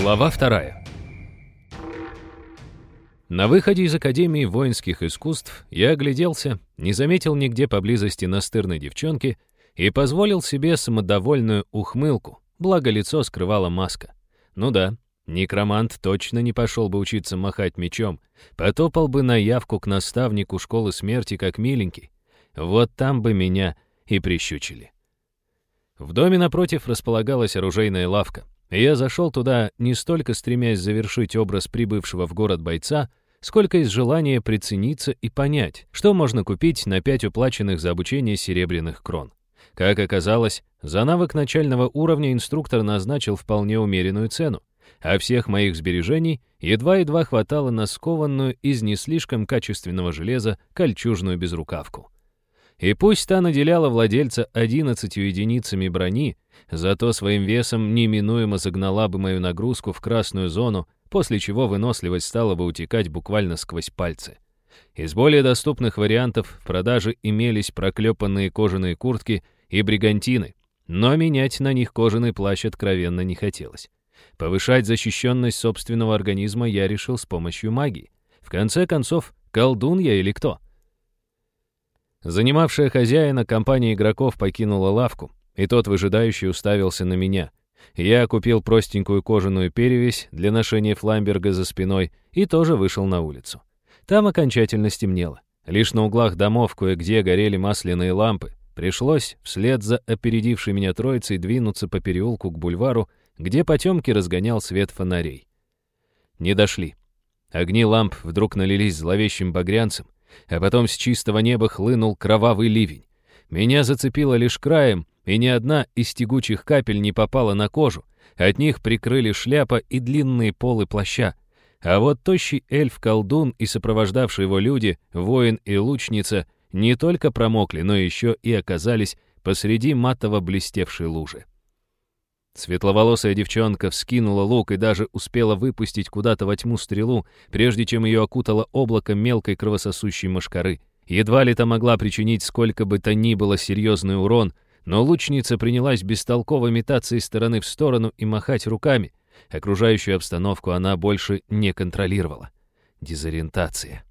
Глава вторая. На выходе из Академии воинских искусств я огляделся, не заметил нигде поблизости настырной девчонки и позволил себе самодовольную ухмылку, благо лицо скрывала маска. Ну да, некромант точно не пошел бы учиться махать мечом, потопал бы на явку к наставнику школы смерти как миленький. Вот там бы меня и прищучили. В доме напротив располагалась оружейная лавка. Я зашел туда не столько стремясь завершить образ прибывшего в город бойца, сколько из желания прицениться и понять, что можно купить на пять уплаченных за обучение серебряных крон. Как оказалось, за навык начального уровня инструктор назначил вполне умеренную цену, а всех моих сбережений едва-едва хватало на скованную из не слишком качественного железа кольчужную безрукавку. И пусть та наделяла владельца 11 единицами брони, зато своим весом неминуемо загнала бы мою нагрузку в красную зону, после чего выносливость стала бы утекать буквально сквозь пальцы. Из более доступных вариантов в продаже имелись проклепанные кожаные куртки и бригантины, но менять на них кожаный плащ откровенно не хотелось. Повышать защищенность собственного организма я решил с помощью магии. В конце концов, колдун я или кто? Занимавшая хозяина компания игроков покинула лавку, и тот выжидающий уставился на меня. Я купил простенькую кожаную перевязь для ношения фламберга за спиной и тоже вышел на улицу. Там окончательно стемнело. Лишь на углах домов кое-где горели масляные лампы. Пришлось вслед за опередившей меня троицей двинуться по переулку к бульвару, где потемки разгонял свет фонарей. Не дошли. Огни ламп вдруг налились зловещим багрянцем, а потом с чистого неба хлынул кровавый ливень. Меня зацепило лишь краем, и ни одна из тягучих капель не попала на кожу. От них прикрыли шляпа и длинные полы плаща. А вот тощий эльф-колдун и сопровождавшие его люди, воин и лучница, не только промокли, но еще и оказались посреди матово блестевшей лужи. Светловолосая девчонка вскинула лук и даже успела выпустить куда-то во тьму стрелу, прежде чем ее окутало облако мелкой кровососущей мошкары. Едва ли та могла причинить сколько бы то ни было серьезный урон, но лучница принялась бестолково метаться из стороны в сторону и махать руками. Окружающую обстановку она больше не контролировала. Дезориентация.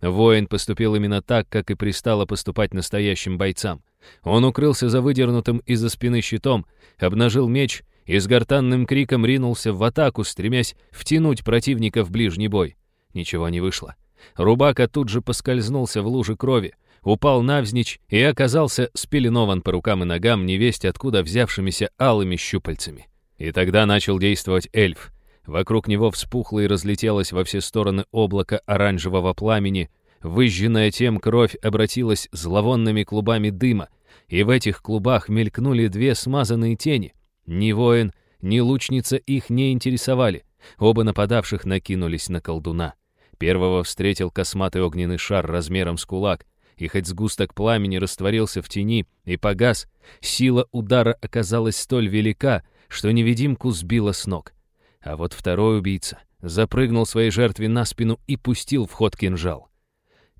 Воин поступил именно так, как и пристало поступать настоящим бойцам. Он укрылся за выдернутым из-за спины щитом, обнажил меч и с гортанным криком ринулся в атаку, стремясь втянуть противника в ближний бой. Ничего не вышло. Рубака тут же поскользнулся в луже крови, упал навзничь и оказался спеленован по рукам и ногам невесть откуда взявшимися алыми щупальцами. И тогда начал действовать эльф. Вокруг него вспухло и разлетелось во все стороны облако оранжевого пламени, выжженная тем кровь обратилась зловонными клубами дыма, и в этих клубах мелькнули две смазанные тени — ни воин, ни лучница их не интересовали. Оба нападавших накинулись на колдуна. Первого встретил косматый огненный шар размером с кулак, и хоть сгусток пламени растворился в тени и погас, сила удара оказалась столь велика, что невидимку сбила с ног. А вот второй убийца запрыгнул своей жертве на спину и пустил в ход кинжал.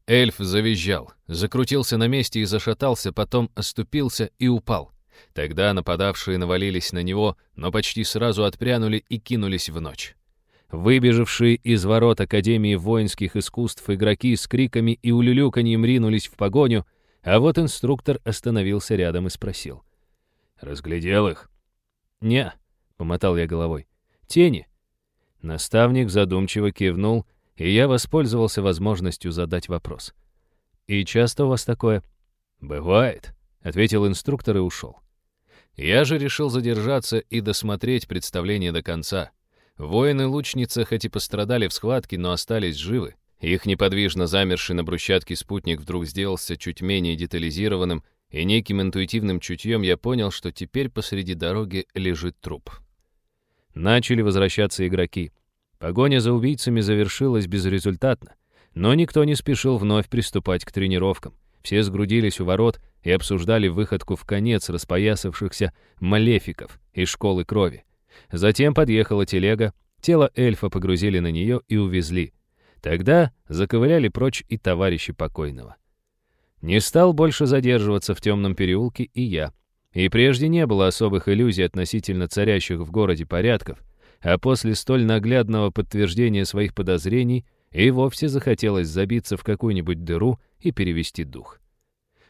Эльф завизжал, закрутился на месте и зашатался, потом оступился и упал. Тогда нападавшие навалились на него, но почти сразу отпрянули и кинулись в ночь. Выбежавшие из ворот Академии воинских искусств игроки с криками и улюлюканьем ринулись в погоню, а вот инструктор остановился рядом и спросил. «Разглядел их?» «Не», — помотал я головой. «Тени». Наставник задумчиво кивнул, и я воспользовался возможностью задать вопрос. «И часто у вас такое?» «Бывает», — ответил инструктор и ушел. Я же решил задержаться и досмотреть представление до конца. Воины-лучница хоть и пострадали в схватке, но остались живы. Их неподвижно замерший на брусчатке спутник вдруг сделался чуть менее детализированным, и неким интуитивным чутьем я понял, что теперь посреди дороги лежит труп. Начали возвращаться игроки. Погоня за убийцами завершилась безрезультатно, но никто не спешил вновь приступать к тренировкам. Все сгрудились у ворот и обсуждали выходку в конец распоясавшихся малефиков из школы крови. Затем подъехала телега, тело эльфа погрузили на нее и увезли. Тогда заковыляли прочь и товарищи покойного. Не стал больше задерживаться в темном переулке и я. И прежде не было особых иллюзий относительно царящих в городе порядков. а после столь наглядного подтверждения своих подозрений и вовсе захотелось забиться в какую-нибудь дыру и перевести дух.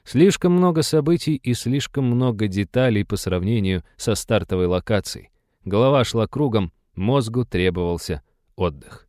Слишком много событий и слишком много деталей по сравнению со стартовой локацией. Голова шла кругом, мозгу требовался отдых.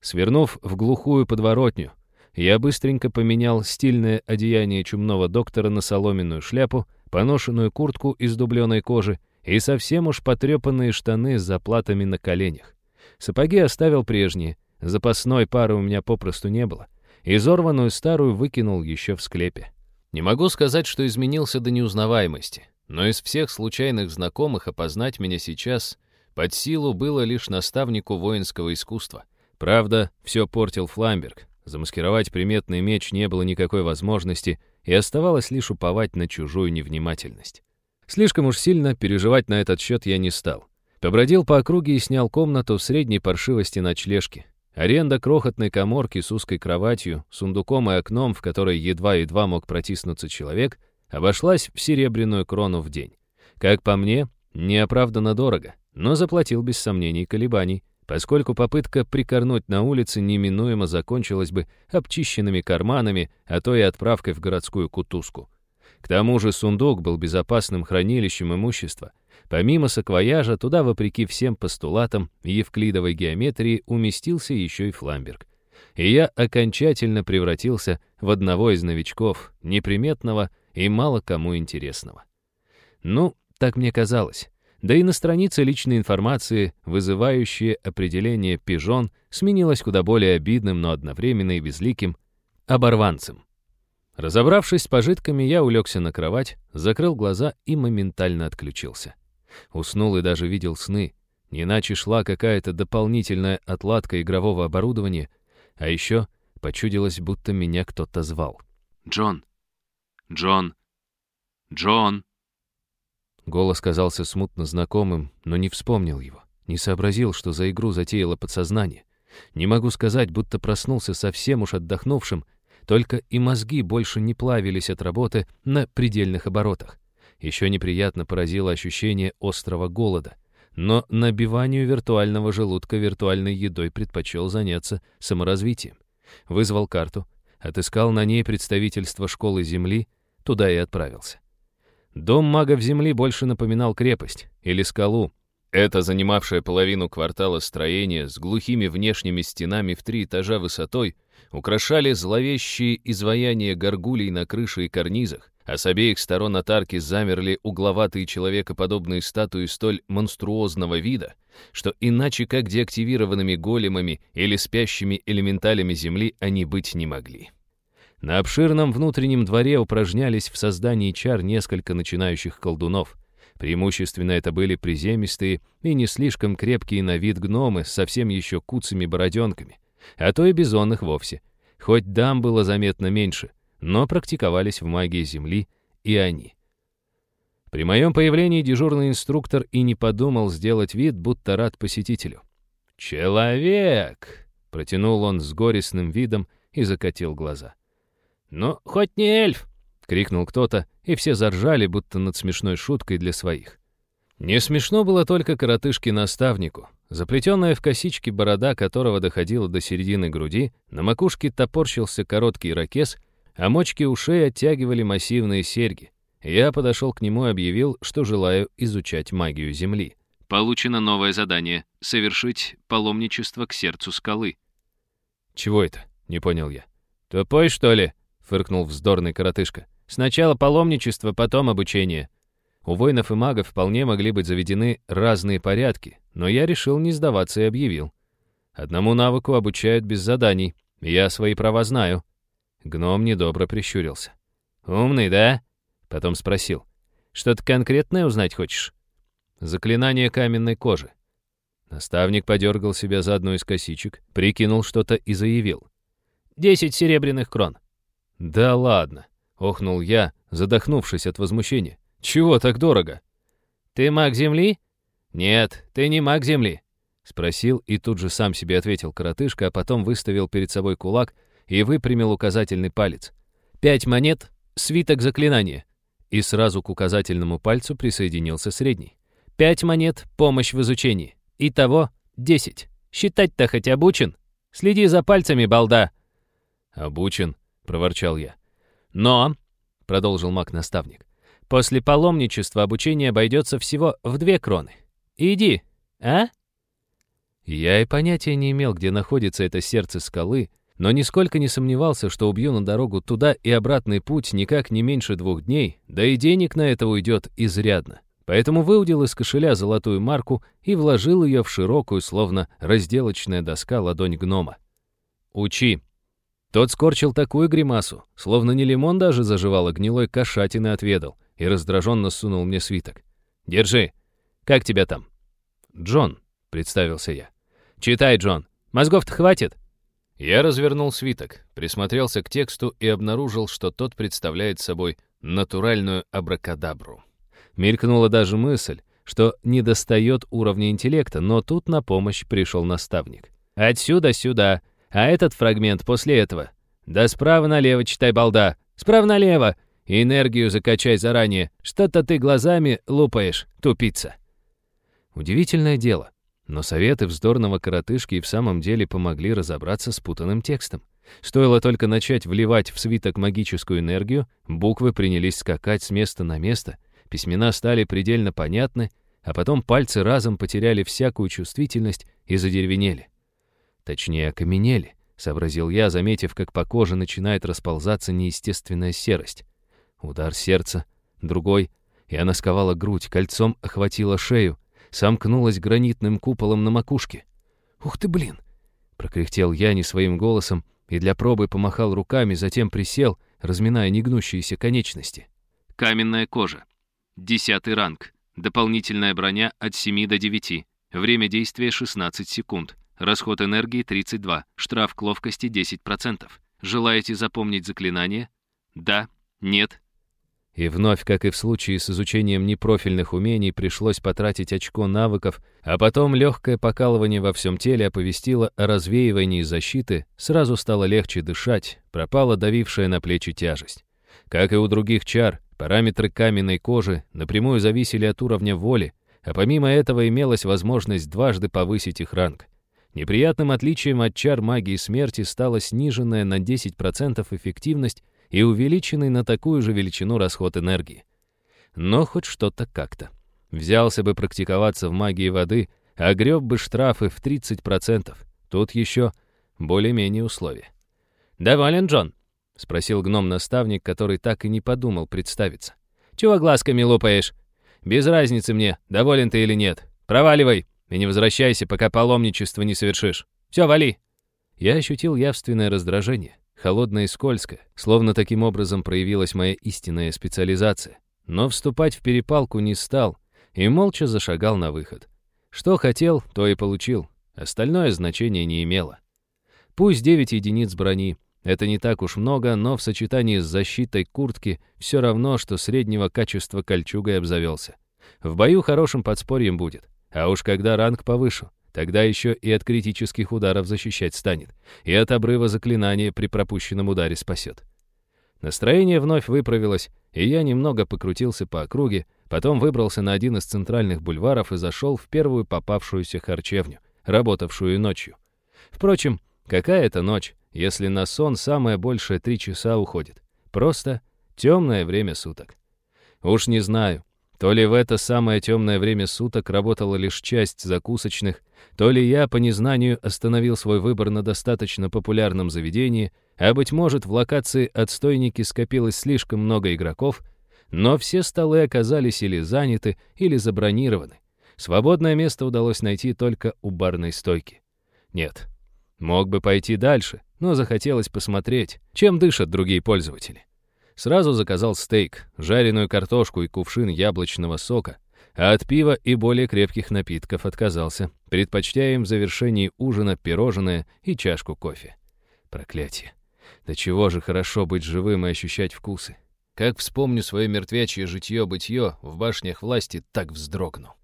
Свернув в глухую подворотню, я быстренько поменял стильное одеяние чумного доктора на соломенную шляпу, поношенную куртку из дубленой кожи и совсем уж потрепанные штаны с заплатами на коленях. Сапоги оставил прежние, запасной пары у меня попросту не было. Изорванную старую выкинул еще в склепе. Не могу сказать, что изменился до неузнаваемости, но из всех случайных знакомых опознать меня сейчас под силу было лишь наставнику воинского искусства. Правда, все портил Фламберг. Замаскировать приметный меч не было никакой возможности, и оставалось лишь уповать на чужую невнимательность. Слишком уж сильно переживать на этот счет я не стал. Побродил по округе и снял комнату в средней паршивости ночлежки. Аренда крохотной коморки с узкой кроватью, сундуком и окном, в которой едва-едва мог протиснуться человек, обошлась в серебряную крону в день. Как по мне, неоправданно дорого, но заплатил без сомнений колебаний, поскольку попытка прикорнуть на улице неминуемо закончилась бы обчищенными карманами, а то и отправкой в городскую кутузку. К тому же сундук был безопасным хранилищем имущества. Помимо саквояжа, туда, вопреки всем постулатам евклидовой геометрии, уместился еще и фламберг. И я окончательно превратился в одного из новичков, неприметного и мало кому интересного. Ну, так мне казалось. Да и на странице личной информации, вызывающее определение «пижон», сменилось куда более обидным, но одновременно и безликим «оборванцем». Разобравшись с пожитками, я улегся на кровать, закрыл глаза и моментально отключился. Уснул и даже видел сны. Не иначе шла какая-то дополнительная отладка игрового оборудования, а еще почудилось, будто меня кто-то звал. «Джон! Джон! Джон!» Голос казался смутно знакомым, но не вспомнил его. Не сообразил, что за игру затеяло подсознание. Не могу сказать, будто проснулся совсем уж отдохнувшим, только и мозги больше не плавились от работы на предельных оборотах. Еще неприятно поразило ощущение острого голода. Но набиванию виртуального желудка виртуальной едой предпочел заняться саморазвитием. Вызвал карту, отыскал на ней представительство школы Земли, туда и отправился. Дом магов Земли больше напоминал крепость или скалу, это занимавшее половину квартала строение с глухими внешними стенами в три этажа высотой украшали зловещие изваяния горгулей на крыше и карнизах, а с обеих сторон от арки замерли угловатые человекоподобные статуи столь монструозного вида, что иначе как деактивированными големами или спящими элементалями Земли они быть не могли. На обширном внутреннем дворе упражнялись в создании чар несколько начинающих колдунов — Преимущественно это были приземистые и не слишком крепкие на вид гномы с совсем еще куцами-бороденками, а то и бизонных вовсе. Хоть дам было заметно меньше, но практиковались в магии Земли и они. При моем появлении дежурный инструктор и не подумал сделать вид, будто рад посетителю. «Человек!» — протянул он с горестным видом и закатил глаза. «Ну, хоть не эльф!» — крикнул кто-то, и все заржали, будто над смешной шуткой для своих. Не смешно было только коротышке-наставнику. Заплетенная в косички борода, которого доходила до середины груди, на макушке топорщился короткий ракес, а мочки ушей оттягивали массивные серьги. Я подошел к нему и объявил, что желаю изучать магию Земли. Получено новое задание — совершить паломничество к сердцу скалы. «Чего это?» — не понял я. «Тупой, что ли?» — фыркнул вздорный коротышка. Сначала паломничество, потом обучение. У воинов и магов вполне могли быть заведены разные порядки, но я решил не сдаваться и объявил. Одному навыку обучают без заданий, я свои права знаю. Гном недобро прищурился. «Умный, да?» Потом спросил. «Что-то конкретное узнать хочешь?» «Заклинание каменной кожи». Наставник подергал себя за одну из косичек, прикинул что-то и заявил. «Десять серебряных крон». «Да ладно», — охнул я, задохнувшись от возмущения. «Чего так дорого?» «Ты маг Земли?» «Нет, ты не маг Земли», — спросил и тут же сам себе ответил коротышка, а потом выставил перед собой кулак и выпрямил указательный палец. «Пять монет, свиток заклинания». И сразу к указательному пальцу присоединился средний. «Пять монет, помощь в изучении. Итого десять. Считать-то хоть обучен? Следи за пальцами, балда!» «Обучен», — проворчал я. «Но», — продолжил маг-наставник, «после паломничества обучение обойдется всего в две кроны. Иди, а?» Я и понятия не имел, где находится это сердце скалы, но нисколько не сомневался, что убью на дорогу туда и обратный путь никак не меньше двух дней, да и денег на это уйдет изрядно. Поэтому выудил из кошеля золотую марку и вложил ее в широкую, словно разделочная доска, ладонь гнома. «Учи!» Тот скорчил такую гримасу, словно не лимон даже заживал, а гнилой кошатины отведал, и раздраженно сунул мне свиток. «Держи! Как тебя там?» «Джон», — представился я. «Читай, Джон. Мозгов-то хватит?» Я развернул свиток, присмотрелся к тексту и обнаружил, что тот представляет собой натуральную абракадабру. Мелькнула даже мысль, что недостает уровня интеллекта, но тут на помощь пришел наставник. «Отсюда сюда, а этот фрагмент после этого. Да справа налево читай, балда. Справа налево. Энергию закачай заранее. Что-то ты глазами лупаешь, тупица». Удивительное дело. Но советы вздорного коротышки и в самом деле помогли разобраться с путанным текстом. Стоило только начать вливать в свиток магическую энергию, буквы принялись скакать с места на место, письмена стали предельно понятны, а потом пальцы разом потеряли всякую чувствительность и задеревенели. Точнее, окаменели, сообразил я, заметив, как по коже начинает расползаться неестественная серость. Удар сердца, другой, и она сковала грудь, кольцом охватила шею, сомкнулась гранитным куполом на макушке. «Ух ты, блин!» — прокряхтел я не своим голосом и для пробы помахал руками, затем присел, разминая негнущиеся конечности. Каменная кожа. Десятый ранг. Дополнительная броня от 7 до 9. Время действия 16 секунд. Расход энергии 32. Штраф к ловкости 10%. Желаете запомнить заклинание? Да? Нет? И вновь, как и в случае с изучением непрофильных умений, пришлось потратить очко навыков, а потом легкое покалывание во всем теле оповестило о развеивании защиты, сразу стало легче дышать, пропала давившая на плечи тяжесть. Как и у других чар, параметры каменной кожи напрямую зависели от уровня воли, а помимо этого имелась возможность дважды повысить их ранг. Неприятным отличием от чар магии смерти стала сниженная на 10% эффективность и увеличенный на такую же величину расход энергии. Но хоть что-то как-то. Взялся бы практиковаться в магии воды, а бы штрафы в 30%. Тут еще более-менее условия. «Доволен, Джон?» — спросил гном-наставник, который так и не подумал представиться. «Чего глазками лупаешь? Без разницы мне, доволен ты или нет. Проваливай и не возвращайся, пока паломничество не совершишь. Все, вали!» Я ощутил явственное раздражение холодно и скользко, словно таким образом проявилась моя истинная специализация. Но вступать в перепалку не стал и молча зашагал на выход. Что хотел, то и получил, остальное значение не имело. Пусть 9 единиц брони, это не так уж много, но в сочетании с защитой куртки все равно, что среднего качества кольчугой обзавелся. В бою хорошим подспорьем будет, а уж когда ранг повышу, Тогда еще и от критических ударов защищать станет, и от обрыва заклинания при пропущенном ударе спасет. Настроение вновь выправилось, и я немного покрутился по округе, потом выбрался на один из центральных бульваров и зашел в первую попавшуюся харчевню, работавшую ночью. Впрочем, какая это ночь, если на сон самое большее три часа уходит? Просто темное время суток. Уж не знаю, то ли в это самое темное время суток работала лишь часть закусочных, то ли я по незнанию остановил свой выбор на достаточно популярном заведении, а, быть может, в локации «Отстойники» скопилось слишком много игроков, но все столы оказались или заняты, или забронированы. Свободное место удалось найти только у барной стойки. Нет, мог бы пойти дальше, но захотелось посмотреть, чем дышат другие пользователи. Сразу заказал стейк, жареную картошку и кувшин яблочного сока, а от пива и более крепких напитков отказался, предпочтя им в завершении ужина пирожное и чашку кофе. Проклятие. Да чего же хорошо быть живым и ощущать вкусы. Как вспомню свое мертвячье житье-бытье в башнях власти, так вздрогну.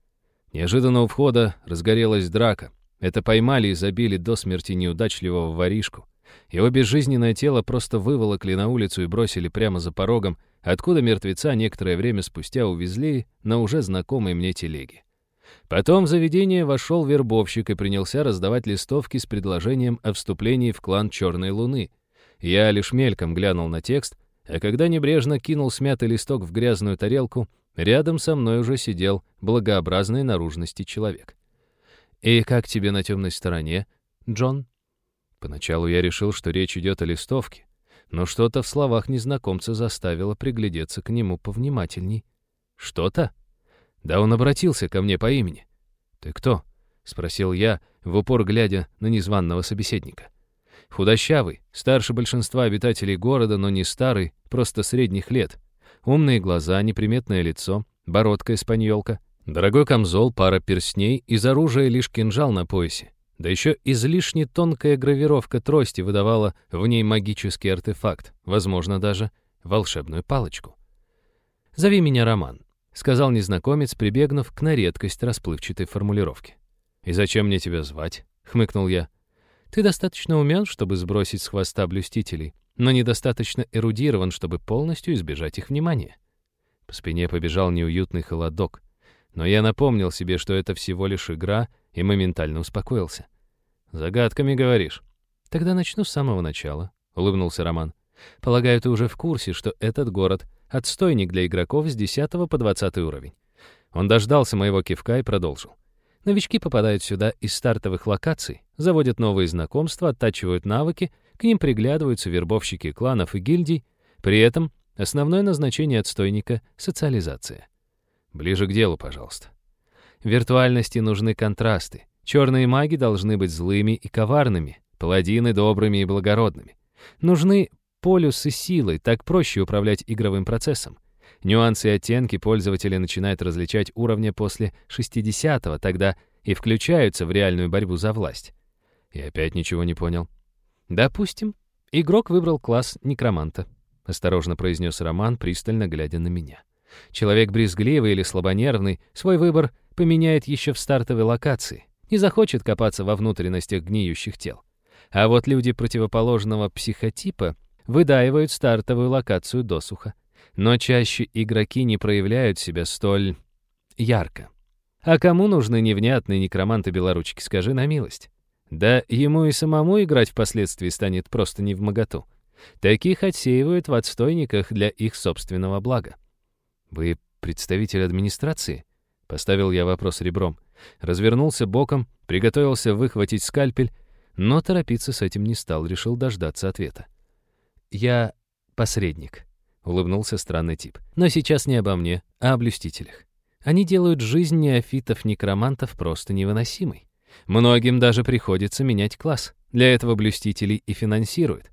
Неожиданно у входа разгорелась драка. Это поймали и забили до смерти неудачливого воришку. Его безжизненное тело просто выволокли на улицу и бросили прямо за порогом, откуда мертвеца некоторое время спустя увезли на уже знакомой мне телеге. Потом в заведение вошел вербовщик и принялся раздавать листовки с предложением о вступлении в клан Черной Луны. Я лишь мельком глянул на текст, а когда небрежно кинул смятый листок в грязную тарелку, рядом со мной уже сидел благообразной наружности человек. «И как тебе на темной стороне, Джон?» Поначалу я решил, что речь идет о листовке, но что-то в словах незнакомца заставило приглядеться к нему повнимательней. «Что-то?» Да он обратился ко мне по имени. «Ты кто?» — спросил я, в упор глядя на незваного собеседника. Худощавый, старше большинства обитателей города, но не старый, просто средних лет. Умные глаза, неприметное лицо, бородка испаньолка, дорогой камзол, пара перстней, из оружия лишь кинжал на поясе. Да еще излишне тонкая гравировка трости выдавала в ней магический артефакт, возможно, даже волшебную палочку. «Зови меня Роман», — сказал незнакомец, прибегнув к на редкость расплывчатой формулировке. «И зачем мне тебя звать?» — хмыкнул я. «Ты достаточно умен, чтобы сбросить с хвоста блюстителей, но недостаточно эрудирован, чтобы полностью избежать их внимания». По спине побежал неуютный холодок, но я напомнил себе, что это всего лишь игра, и моментально успокоился. «Загадками говоришь?» «Тогда начну с самого начала», — улыбнулся Роман. «Полагаю, ты уже в курсе, что этот город Отстойник для игроков с 10 по 20 уровень. Он дождался моего кивка и продолжил. Новички попадают сюда из стартовых локаций, заводят новые знакомства, оттачивают навыки, к ним приглядываются вербовщики кланов и гильдий. При этом основное назначение отстойника — социализация. Ближе к делу, пожалуйста. Виртуальности нужны контрасты. Черные маги должны быть злыми и коварными, паладины — добрыми и благородными. Нужны полюсы силы, так проще управлять игровым процессом. Нюансы и оттенки пользователи начинают различать уровня после 60-го, тогда и включаются в реальную борьбу за власть. И опять ничего не понял. Допустим, игрок выбрал класс некроманта, осторожно произнес Роман, пристально глядя на меня. Человек брезгливый или слабонервный свой выбор поменяет еще в стартовой локации, не захочет копаться во внутренностях гниющих тел. А вот люди противоположного психотипа выдаивают стартовую локацию досуха. Но чаще игроки не проявляют себя столь ярко. А кому нужны невнятные некроманты-белоручки, скажи на милость. Да ему и самому играть впоследствии станет просто не в моготу. Таких отсеивают в отстойниках для их собственного блага. «Вы представитель администрации?» — поставил я вопрос ребром. Развернулся боком, приготовился выхватить скальпель, но торопиться с этим не стал, решил дождаться ответа. «Я посредник», — улыбнулся странный тип. «Но сейчас не обо мне, а о блюстителях. Они делают жизнь неофитов-некромантов просто невыносимой. Многим даже приходится менять класс. Для этого блюстителей и финансируют.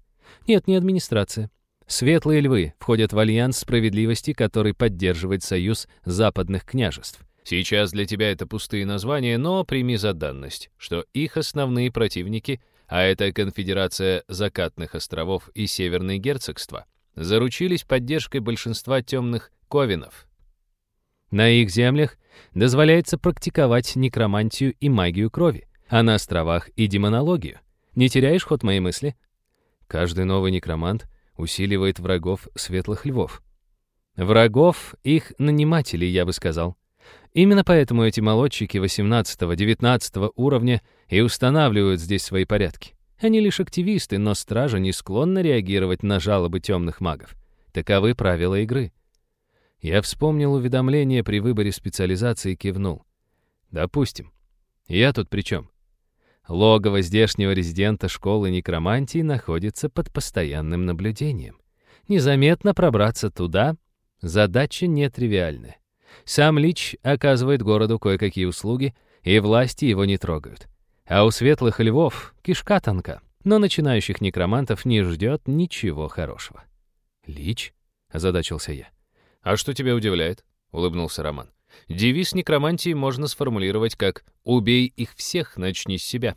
Нет, не администрация. Светлые львы входят в альянс справедливости, который поддерживает союз западных княжеств. Сейчас для тебя это пустые названия, но прими за данность, что их основные противники а это Конфедерация Закатных островов и Северные герцогства, заручились поддержкой большинства темных ковинов. На их землях дозволяется практиковать некромантию и магию крови, а на островах и демонологию. Не теряешь ход моей мысли? Каждый новый некромант усиливает врагов светлых львов. Врагов их нанимателей, я бы сказал. Именно поэтому эти молодчики 18-19 уровня и устанавливают здесь свои порядки. Они лишь активисты, но стража не склонна реагировать на жалобы темных магов. Таковы правила игры. Я вспомнил уведомление при выборе специализации и кивнул. Допустим. Я тут при чем? Логово здешнего резидента школы некромантии находится под постоянным наблюдением. Незаметно пробраться туда — задача нетривиальная. Сам Лич оказывает городу кое-какие услуги, и власти его не трогают. А у светлых львов кишка тонка, но начинающих некромантов не ждет ничего хорошего. «Лич?» — озадачился я. «А что тебя удивляет?» — улыбнулся Роман. «Девиз некромантии можно сформулировать как «убей их всех, начни с себя».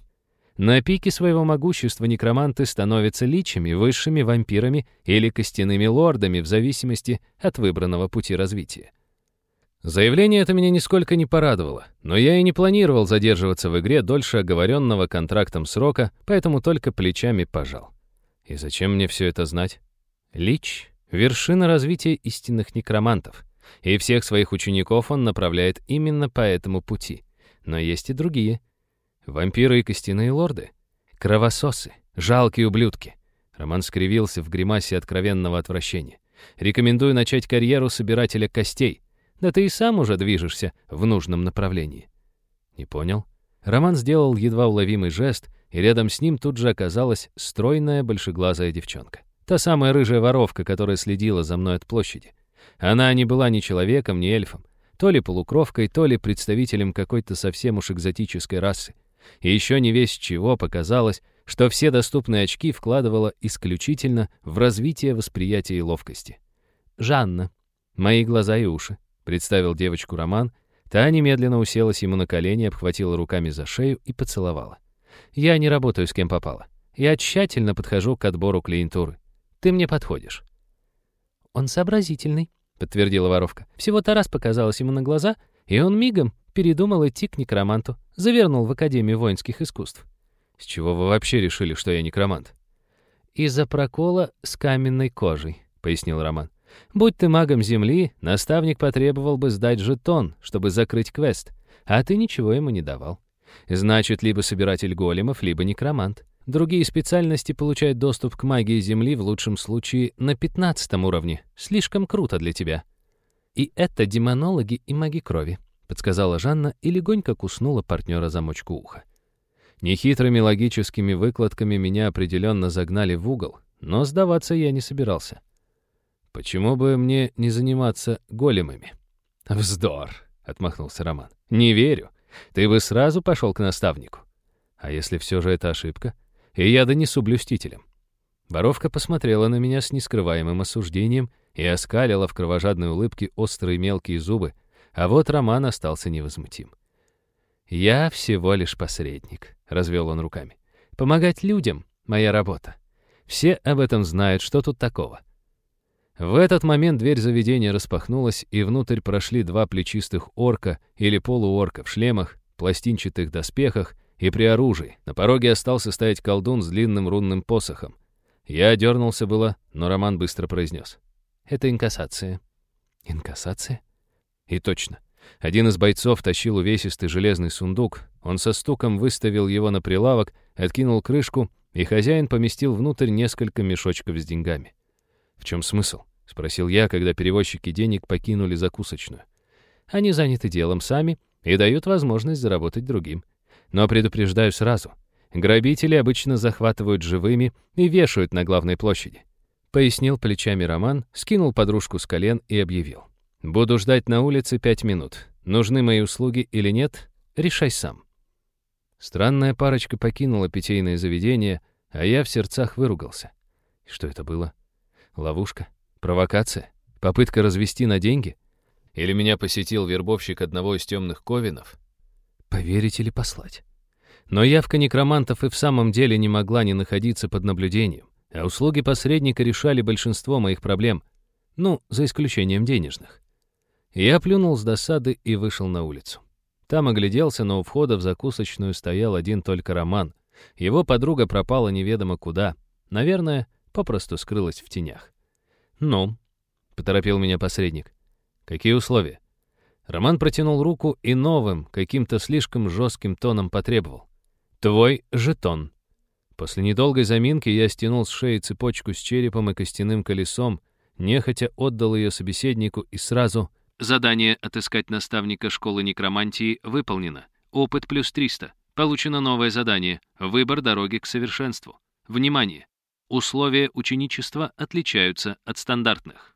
На пике своего могущества некроманты становятся личами, высшими вампирами или костяными лордами в зависимости от выбранного пути развития. Заявление это меня нисколько не порадовало, но я и не планировал задерживаться в игре дольше оговоренного контрактом срока, поэтому только плечами пожал. И зачем мне все это знать? Лич — вершина развития истинных некромантов, и всех своих учеников он направляет именно по этому пути. Но есть и другие. Вампиры и костяные лорды. Кровососы. Жалкие ублюдки. Роман скривился в гримасе откровенного отвращения. Рекомендую начать карьеру собирателя костей. Да ты и сам уже движешься в нужном направлении. Не понял? Роман сделал едва уловимый жест, и рядом с ним тут же оказалась стройная большеглазая девчонка. Та самая рыжая воровка, которая следила за мной от площади. Она не была ни человеком, ни эльфом. То ли полукровкой, то ли представителем какой-то совсем уж экзотической расы. И еще не весь чего показалось, что все доступные очки вкладывала исключительно в развитие восприятия и ловкости. «Жанна. Мои глаза и уши», — представил девочку Роман. Та немедленно уселась ему на колени, обхватила руками за шею и поцеловала. «Я не работаю с кем попало. Я тщательно подхожу к отбору клиентуры. Ты мне подходишь». «Он сообразительный», — подтвердила воровка. «Всего-то раз показалось ему на глаза, и он мигом передумал идти к некроманту, завернул в Академию воинских искусств». «С чего вы вообще решили, что я некромант?» «Из-за прокола с каменной кожей», — пояснил Роман. «Будь ты магом Земли, наставник потребовал бы сдать жетон, чтобы закрыть квест, а ты ничего ему не давал. Значит, либо собиратель големов, либо некромант. Другие специальности получают доступ к магии Земли в лучшем случае на пятнадцатом уровне. Слишком круто для тебя. И это демонологи и маги крови, подсказала Жанна и легонько куснула партнера замочку уха. Нехитрыми логическими выкладками меня определенно загнали в угол, но сдаваться я не собирался. Почему бы мне не заниматься големами? Вздор, отмахнулся Роман. Не верю. Ты бы сразу пошел к наставнику. А если все же это ошибка? и я донесу блюстителям. Воровка посмотрела на меня с нескрываемым осуждением и оскалила в кровожадной улыбке острые мелкие зубы, а вот Роман остался невозмутим. «Я всего лишь посредник», — развел он руками. «Помогать людям — моя работа. Все об этом знают, что тут такого». В этот момент дверь заведения распахнулась, и внутрь прошли два плечистых орка или полуорка в шлемах, пластинчатых доспехах и при оружии. На пороге остался стоять колдун с длинным рунным посохом. Я дернулся было, но Роман быстро произнес. «Это инкассация». «Инкассация?» И точно. Один из бойцов тащил увесистый железный сундук. Он со стуком выставил его на прилавок, откинул крышку, и хозяин поместил внутрь несколько мешочков с деньгами. «В чем смысл?» — спросил я, когда перевозчики денег покинули закусочную. «Они заняты делом сами и дают возможность заработать другим. Но предупреждаю сразу, грабители обычно захватывают живыми и вешают на главной площади. Пояснил плечами Роман, скинул подружку с колен и объявил. «Буду ждать на улице пять минут. Нужны мои услуги или нет, решай сам». Странная парочка покинула питейное заведение, а я в сердцах выругался. Что это было? Ловушка? Провокация? Попытка развести на деньги? Или меня посетил вербовщик одного из темных ковинов? Поверить или послать? Но явка некромантов и в самом деле не могла не находиться под наблюдением, а услуги посредника решали большинство моих проблем, ну, за исключением денежных. Я плюнул с досады и вышел на улицу. Там огляделся, но у входа в закусочную стоял один только Роман. Его подруга пропала неведомо куда. Наверное, попросту скрылась в тенях. «Ну?» — поторопил меня посредник. «Какие условия?» Роман протянул руку и новым, каким-то слишком жестким тоном потребовал. «Твой жетон». После недолгой заминки я стянул с шеи цепочку с черепом и костяным колесом, нехотя отдал ее собеседнику и сразу... Задание «Отыскать наставника школы некромантии» выполнено. Опыт плюс 300. Получено новое задание «Выбор дороги к совершенству». Внимание! Условия ученичества отличаются от стандартных.